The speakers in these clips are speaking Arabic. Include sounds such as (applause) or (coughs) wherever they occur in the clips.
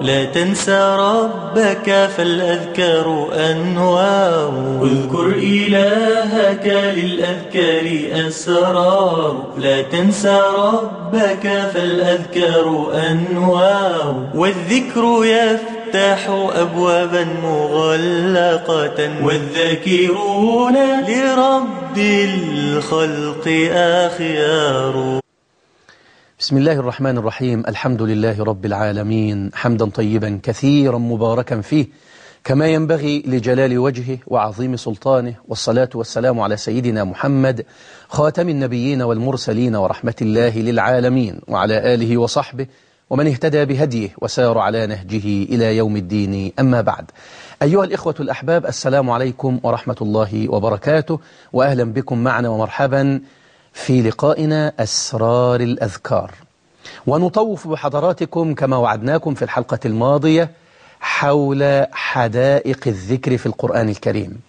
لا تنسى ربك فالأذكار أنوار. اذكر إلهك للأذكار أسرار. لا تنسى ربك فالأذكار أنوار. والذكر يفتح أبوابا مغلقة. والذاكرون لرب الخلق أخيار. بسم الله الرحمن الرحيم. الحمد لله رب العالمين. حمدا طيبا كثيرا مباركا فيه. كما ينبغي لجلال وجهه وعظيم سلطانه. والصلاة والسلام على سيدنا محمد خاتم النبيين والمرسلين ورحمة الله للعالمين. وعلى آله وصحبه ومن اهتدى بهديه وسار على نهجه إلى يوم الدين. أما بعد أيها الإخوة الأحباب السلام عليكم ورحمة الله وبركاته. وأهلا بكم معنا ومرحبا في لقائنا أسرار الأذكار. ونطوف بحضراتكم كما وعدناكم في الحلقة الماضية حول حدائق الذكر في القرآن الكريم.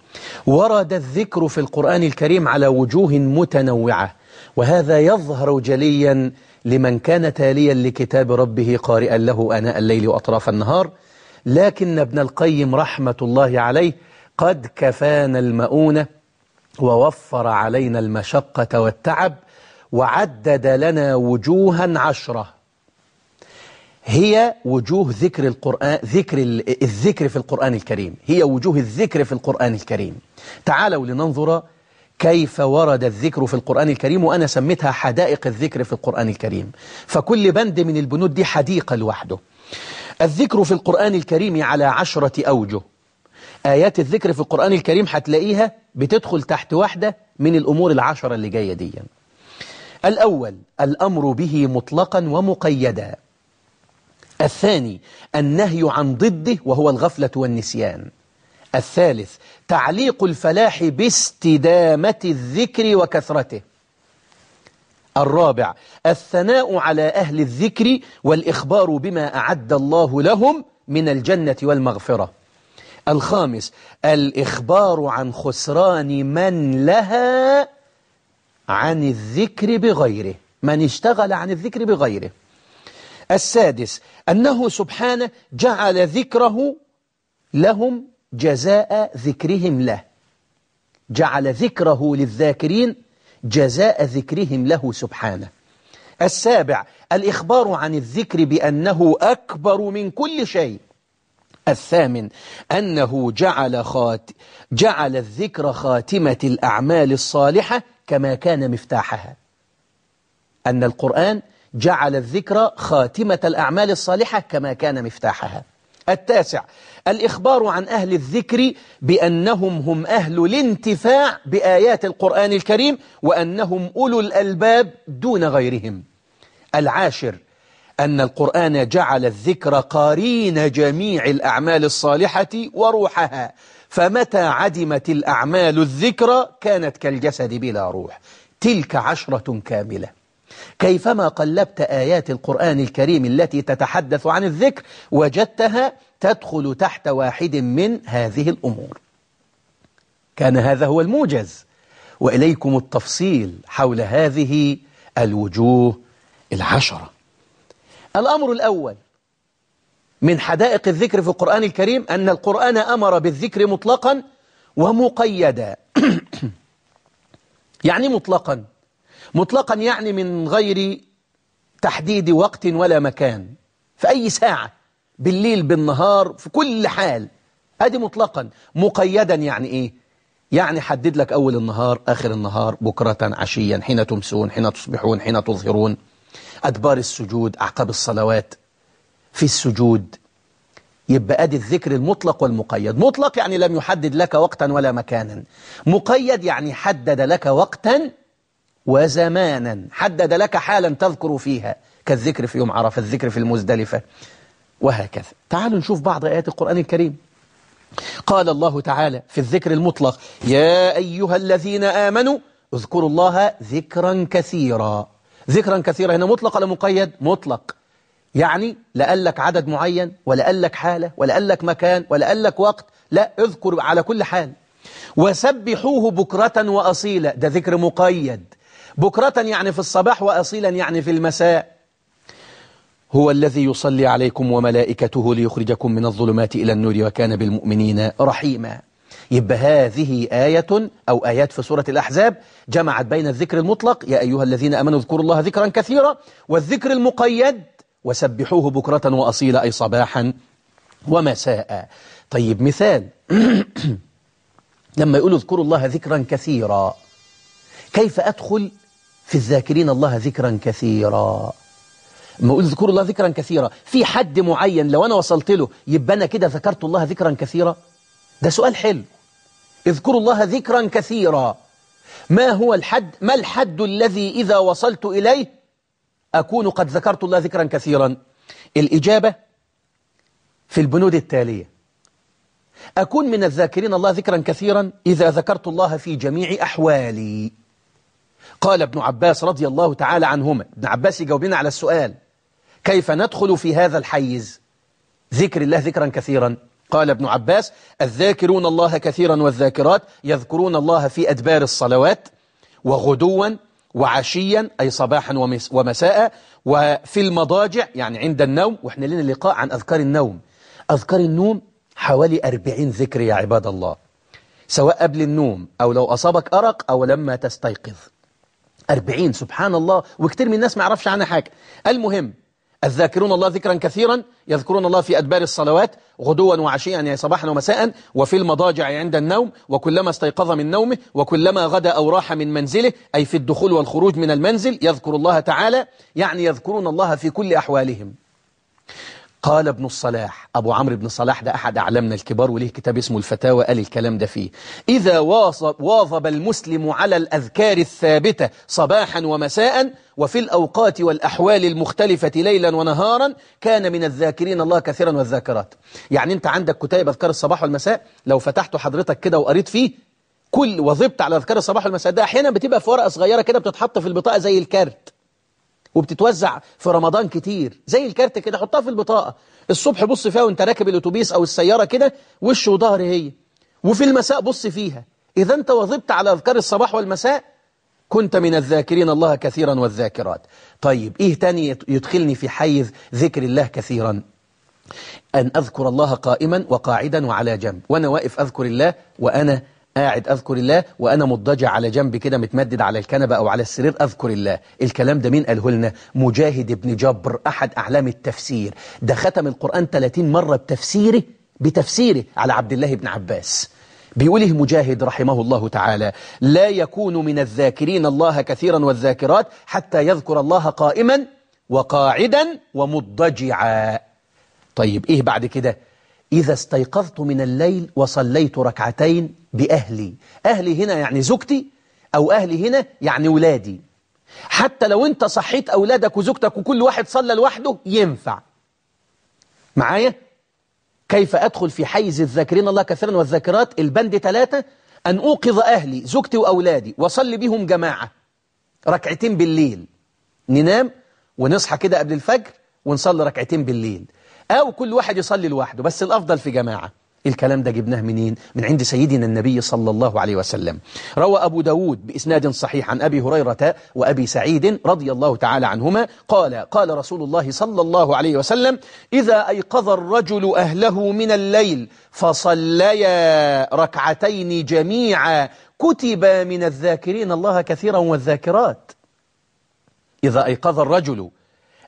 ورد الذكر في القرآن الكريم على وجوه متنوعة وهذا يظهر جليا لمن كان تاليا لكتاب ربه قارئا له آناء الليل وأطراف النهار. لكن ابن القيم رحمة الله عليه قد كفانا المؤونة ووفر علينا المشقة والتعب وعدد لنا وجوها عشرة. هي وجوه ذكر القرآن ذكر الذكر في القرآن الكريم. هي وجوه الذكر في القرآن الكريم. تعالوا لننظر كيف ورد الذكر في القرآن الكريم وأنا سميتها حدائق الذكر في القرآن الكريم. فكل بند من البنود دي حديقة لوحده. الذكر في القرآن الكريم على عشرة أوجه. آيات الذكر في القرآن الكريم هتلاقيها بتدخل تحت واحدة من الأمور العشرة اللي جاية دي. الأول الأمر به مطلقا ومقيدا. الثاني النهي عن ضده وهو الغفلة والنسيان. الثالث تعليق الفلاح باستدامة الذكر وكثرته. الرابع الثناء على أهل الذكر والإخبار بما أعد الله لهم من الجنة والمغفرة. الخامس الإخبار عن خسران من لها عن الذكر بغيره من اشتغل عن الذكر بغيره. السادس أنه سبحانه جعل ذكره لهم جزاء ذكرهم له. جعل ذكره للذاكرين جزاء ذكرهم له سبحانه. السابع الإخبار عن الذكر بأنه أكبر من كل شيء. الثامن أنه جعل, خات جعل الذكر خاتمة الأعمال الصالحة كما كان مفتاحها. أن القرآن جعل الذكر خاتمة الأعمال الصالحة كما كان مفتاحها. التاسع الإخبار عن أهل الذكر بأنهم هم أهل الانتفاع بآيات القرآن الكريم وأنهم أولو الألباب دون غيرهم. العاشر أن القرآن جعل الذكر قارين جميع الأعمال الصالحة وروحها. فمتى عدمت الأعمال الذكر كانت كالجسد بلا روح. تلك عشرة كاملة. كيفما قلبت آيات القرآن الكريم التي تتحدث عن الذكر وجدتها تدخل تحت واحد من هذه الأمور. كان هذا هو الموجز. وإليكم التفصيل حول هذه الوجوه العشرة. الأمر الأول من حدائق الذكر في القرآن الكريم أن القرآن أمر بالذكر مطلقا ومقيدا. (coughs) يعني مطلقا. مطلقا يعني من غير تحديد وقت ولا مكان. في أي ساعة. بالليل بالنهار في كل حال. هذه مطلقا. مقيدا يعني إيه؟ يعني حدد لك أول النهار آخر النهار بكرة عشيا حين تمسون حين تصبحون حين تظهرون. أدبار السجود أعقاب الصلوات. في السجود يبقى أدي الذكر المطلق والمقيد. مطلق يعني لم يحدد لك وقتا ولا مكانا. مقيد يعني حدد لك وقتا وزمانا. حدد لك حالا تذكر فيها. كالذكر في يوم عرفة الذكر في المزدلفة وهكذا. تعالوا نشوف بعض آيات القرآن الكريم. قال الله تعالى في الذكر المطلق يا أيها الذين آمنوا اذكروا الله ذكرا كثيرا. ذكرا كثيرا. هنا مطلق ولا مقيد؟ مطلق. يعني لا قال لك عدد معين ولا قال لك حالة ولا قال لك مكان ولا قال لك وقت. لا اذكر على كل حال. وسبحوه بكرة وأصيلا. ده ذكر مقيد. بكرة يعني في الصباح وأصيلا يعني في المساء. هو الذي يصلي عليكم وملائكته ليخرجكم من الظلمات إلى النور وكان بالمؤمنين رحيما. يبقى هذه آية أو آيات في سورة الأحزاب جمعت بين الذكر المطلق يا أيها الذين أمنوا اذكروا الله ذكرا كثيرا والذكر المقيد وسبحوه بكرة وأصيلا أي صباحا ومساء. طيب مثال. (clears throat) لما يقولوا اذكروا الله ذكرا كثيرا كيف أدخل في الذاكرين الله ذكرا كثيرا؟ ما أقول اذكروا الله ذكرا كثيرا في حد معين لو أنا وصلت له يبقى أنا كده ذكرت الله ذكرا كثيرا؟ ده سؤال حلو. اذكروا الله ذكرا كثيرا. ما هو الحد ما الحد الذي إذا وصلت إليه أكون قد ذكرت الله ذكرا كثيرا؟ الإجابة في البنود التالية. أكون من الذاكرين الله ذكرا كثيرا إذا ذكرت الله في جميع أحوالي. قال ابن عباس رضي الله تعالى عنهما. ابن عباس يجاوبنا على السؤال. كيف ندخل في هذا الحيز؟ ذكر الله ذكرا كثيرا. قال ابن عباس الذاكرون الله كثيرا والذاكرات يذكرون الله في أدبار الصلوات وغدوا وعشيا أي صباحا ومساء وفي المضاجع يعني عند النوم وإحنا لنا لقاء عن أذكار النوم. أذكار النوم حوالي أربعين ذكر يا عباد الله. سواء قبل النوم أو لو أصابك أرق أو لما تستيقظ. أربعين سبحان الله. وكتير من الناس ما يعرفش عنها حاجة. المهم الذاكرون الله ذكرا كثيرا يذكرون الله في أدبار الصلوات غدوا وعشيا يعني صباحا ومساء وفي المضاجع عند النوم وكلما استيقظ من نومه وكلما غدا أو راح من منزله أي في الدخول والخروج من المنزل يذكر الله تعالى يعني يذكرون الله في كل أحوالهم. قال ابن الصلاح أبو عمرو بن الصلاح ده أحد أعلامنا الكبار وليه كتاب اسمه الفتاوى قال الكلام ده فيه إذا واظب المسلم على الأذكار الثابتة صباحا ومساء وفي الأوقات والأحوال المختلفة ليلا ونهارا كان من الذاكرين الله كثيرا والذاكرات. يعني أنت عندك كتاب أذكار الصباح والمساء؟ لو فتحته حضرتك كده وقريت فيه كل وظبت على أذكار الصباح والمساء ده أحيانا بتبقى في ورقة صغيرة كده بتتحط في البطاقة زي الكارت. وبتتوزع في رمضان كتير. زي الكارت كده حطها في البطاقة. الصبح بص فيها وانت راكب الأتوبيس أو السيارة كده وش وظهر هي. وفي المساء بص فيها. إذا أنت وظبت على أذكار الصباح والمساء كنت من الذاكرين. الله كثيرا والذاكرات. طيب إيه تاني يدخلني في حيز ذكر الله كثيرا؟ أن أذكر الله قائما وقاعدا وعلى جنب. وأنا واقف أذكر الله وأنا قاعد أذكر الله وأنا مضجع على جنب كده متمدد على الكنبة أو على السرير أذكر الله. الكلام ده مين قاله لنا؟ مجاهد بن جبر أحد أعلام التفسير. ده ختم القرآن 30 مرة بتفسيره بتفسيره على عبد الله بن عباس. بيقوله مجاهد رحمه الله تعالى؟ لا يكون من الذاكرين الله كثيرا والذاكرات حتى يذكر الله قائما وقاعدا ومضجعا طيب إيه بعد كده؟ إذا استيقظت من الليل وصليت ركعتين بأهلي. أهلي هنا يعني زوجتي أو أهلي هنا يعني ولادي. حتى لو أنت صحيت أولادك وزوجتك وكل واحد صلى لوحده ينفع. معايا؟ كيف أدخل في حيز الذاكرين؟ الله كثيرا والذاكرات البند ثلاثة. أن أوقظ أهلي زوجتي وأولادي وصلي بهم جماعة. ركعتين بالليل. ننام ونصحى كده قبل الفجر ونصلي ركعتين بالليل. أو كل واحد يصلي لوحده بس الأفضل في جماعة. الكلام ده جبناه منين؟ من عند سيدنا النبي صلى الله عليه وسلم. روى أبو داود بإسناد صحيح عن أبي هريرة وأبي سعيد رضي الله تعالى عنهما قال قال رسول الله صلى الله عليه وسلم إذا أيقظ الرجل أهله من الليل فصليا ركعتين جميعا كتب من الذاكرين الله كثيرا والذاكرات. إذا أيقظ الرجل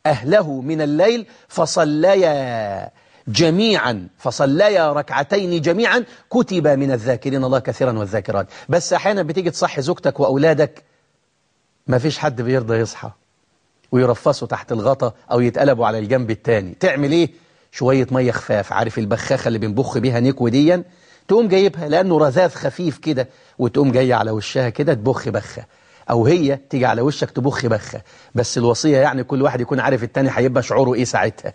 أهله من الليل فصليا جميعا فصليا ركعتين جميعا كتب من الذاكرين الله كثيرا والذاكرات. بس أحيانا بتيجي تصحي زوجتك وأولادك ما فيش حد بيرضى يصحى ويرفصوا تحت الغطا أو يتقلبوا على الجنب التاني. تعمل إيه؟ شوية مية خفاف. عارف البخاخة اللي بنبخ بيها نيكو ديا تقوم جايبها لأنه رذاذ خفيف كده وتقوم جاية على وشها كده تبخ بخة. أو هي تيجي على وشك تبخ بخة بس الوصية يعني كل واحد يكون عارف التاني هيبقى شعوره إيه ساعتها.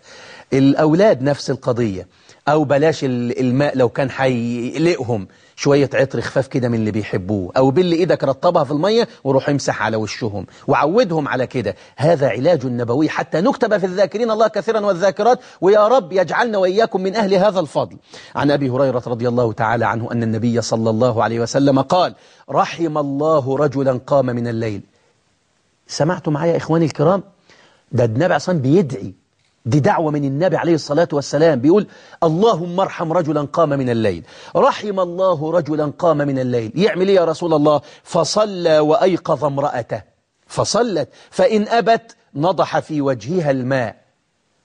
الأولاد نفس القضية. أو بلاش الماء لو كان هيقلقهم شوية عطر خفاف كده من اللي بيحبوه. أو باللي إيدك رطبها في المية وروح امسح على وشهم. وعودهم على كده. هذا علاج نبوي. حتى نكتب في الذاكرين الله كثيرا والذاكرات. ويا رب يجعلنا وإياكم من أهل هذا الفضل. عن أبي هريرة رضي الله تعالى عنه أن النبي صلى الله عليه وسلم قال رحم الله رجلا قام من الليل. سمعتوا معايا إخواني الكرام؟ ده النبي عصام بيدعي دي دعوة من النبي عليه الصلاة والسلام. بيقول اللهم ارحم رجلا قام من الليل. رحم الله رجلا قام من الليل. يعمل إيه يا رسول الله؟ فصلى وأيقظ امرأته. فصلت. فإن أبت نضح في وجهها الماء.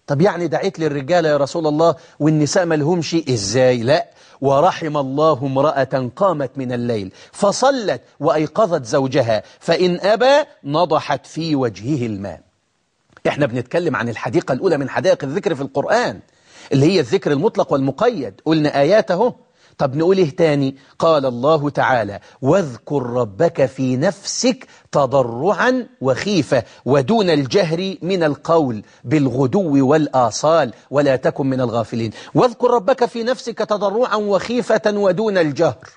طب يعني دعيت للرجالة يا رسول الله والنساء ملهمش إزاي؟ لا. ورحم الله امرأة قامت من الليل. فصلت وأيقظت زوجها. فإن أبى نضحت في وجهه الماء. إحنا بنتكلم عن الحديقة الأولى من حدائق الذكر في القرآن اللي هي الذكر المطلق والمقيد. قلنا آياته طب نقول إيه تاني؟ قال الله تعالى واذكر ربك في نفسك تضرعا وخيفة ودون الجهر من القول بالغدو والآصال ولا تكن من الغافلين. واذكر ربك في نفسك تضرعا وخيفة ودون الجهر.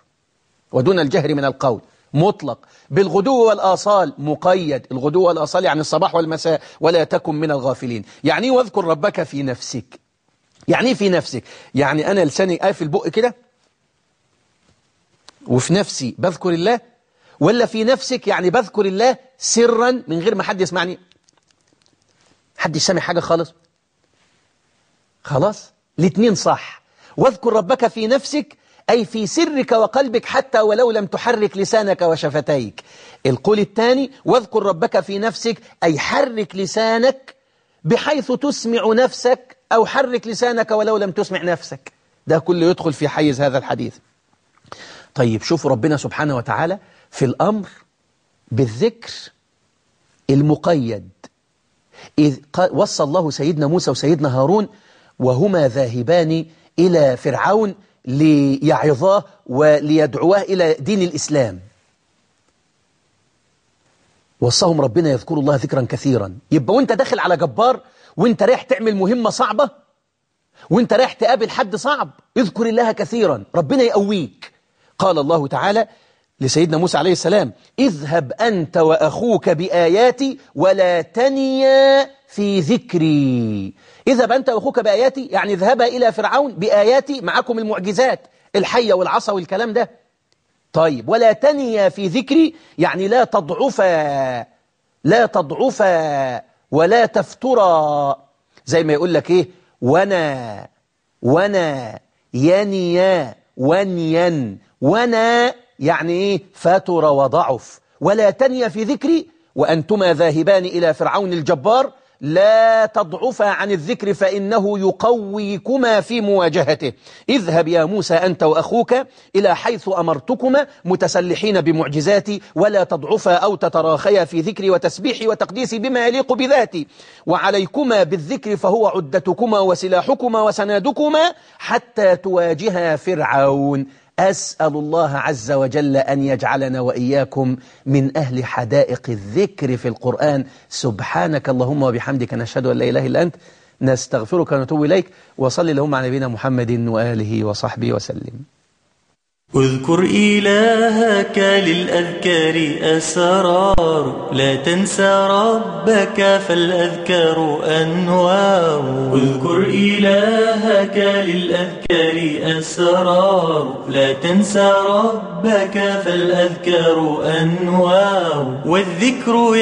ودون الجهر من القول. مطلق. بالغدو والآصال مقيد. الغدو والآصال يعني الصباح والمساء ولا تكن من الغافلين. يعني واذكر ربك في نفسك؟ يعني في نفسك؟ يعني أنا لساني قافل بق كده؟ وفي نفسي بذكر الله؟ ولا في نفسك يعني بذكر الله سرا من غير ما حد يسمعني؟ حد يسمع حاجة خالص؟ خلاص؟ الاثنين صح. واذكر ربك في نفسك أي في سرك وقلبك حتى ولو لم تحرك لسانك وشفتيك. القول الثاني واذكر ربك في نفسك أي حرك لسانك بحيث تسمع نفسك أو حرك لسانك ولو لم تسمع نفسك. ده كله يدخل في حيز هذا الحديث. طيب شوفوا ربنا سبحانه وتعالى في الأمر بالذكر المقيد. إذ وصى الله سيدنا موسى وسيدنا هارون وهما ذاهبان إلى فرعون ليعظاه وليدعواه إلى دين الإسلام. وصاهم ربنا يذكر الله ذكرا كثيرا. يبقى وانت داخل على جبار وانت رايح تعمل مهمة صعبة وانت رايح تقابل حد صعب اذكر الله كثيرا. ربنا يقويك. قال الله تعالى لسيدنا موسى عليه السلام اذهب أنت وأخوك بآياتي ولا تنيا في ذكري. اذهب أنت وأخوك بآياتي؟ يعني اذهبا إلى فرعون بآياتي معكم المعجزات الحية والعصا والكلام ده. طيب ولا تنيا في ذكري؟ يعني لا تضعفا لا تضعفا ولا تفترا. زي ما يقول لك إيه؟ وأنا وأنا ينيا ونيا وأنا يعني إيه فتر وضعف. ولا تنيا في ذكري وأنتما ذاهبان إلى فرعون الجبار. لا تضعفا عن الذكر فإنه يقويكما في مواجهته. اذهب يا موسى أنت وأخوك إلى حيث أمرتكما متسلحين بمعجزاتي. ولا تضعفا أو تتراخيا في ذكري وتسبيحي وتقديسي بما يليق بذاتي. وعليكما بالذكر فهو عدتكما وسلاحكما وسنادكما حتى تواجها فرعون. أسأل الله عز وجل أن يجعلنا وإياكم من أهل حدائق الذكر في القرآن. سبحانك اللهم وبحمدك نشهد أن لا إله إلا أنت نستغفرك ونتوب إليك وصل اللهم على نبينا محمد وآله وصحبه وسلم. اذكر إلهك للأذكار أسرار. لا تنسى ربك فالأذكار أنوار. اذكر إلهك للأذكار أسرار. لا تنسى ربك فالأذكار أنوار. والذكر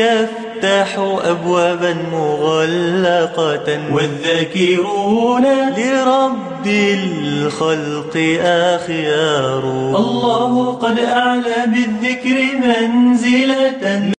يفتح أبوابا مغلقة والذاكرون لرب الخلق أخيار. الله قد أعلى بالذكر منزلة.